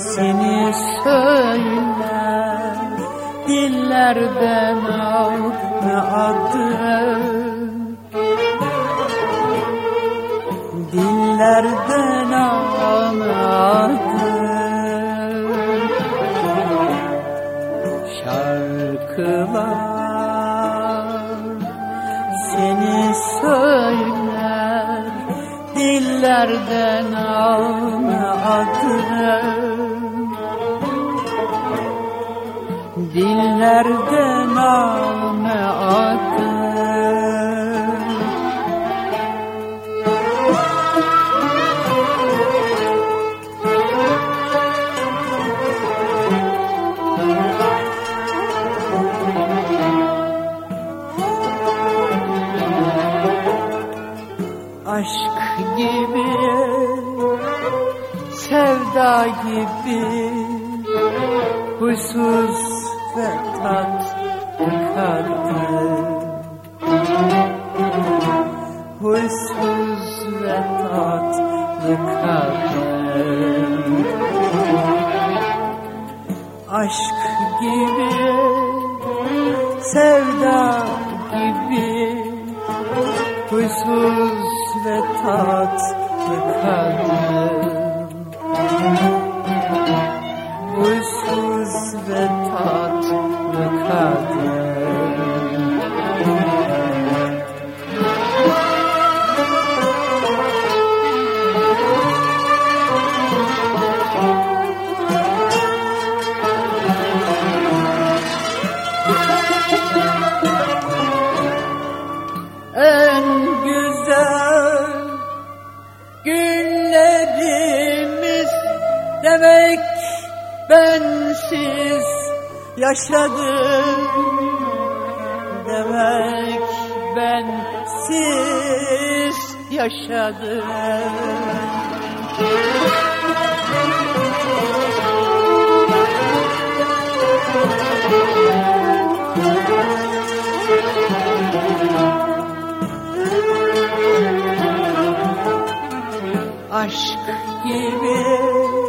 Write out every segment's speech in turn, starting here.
seni söyler alma adın dillerden alma adın şarkılar seni söyler dillerden alma adın dillerden alma adın aşk gibi sevda gibi huysuz ve tatlı kadın huysuz ve tatlı kadın. Aşk gibi sevda gibi huysuz ve tatlı kadın demek bensiz yaşadım demek bensiz yaşadım. Aşk gibi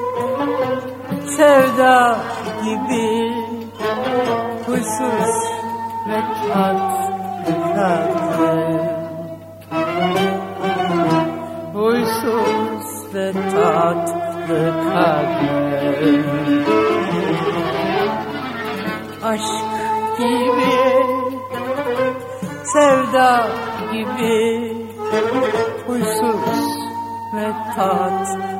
sevda gibi huysuz ve tatlı huysuz ve tatlı kadın aşk gibi sevda gibi huysuz ve tatlı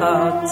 tat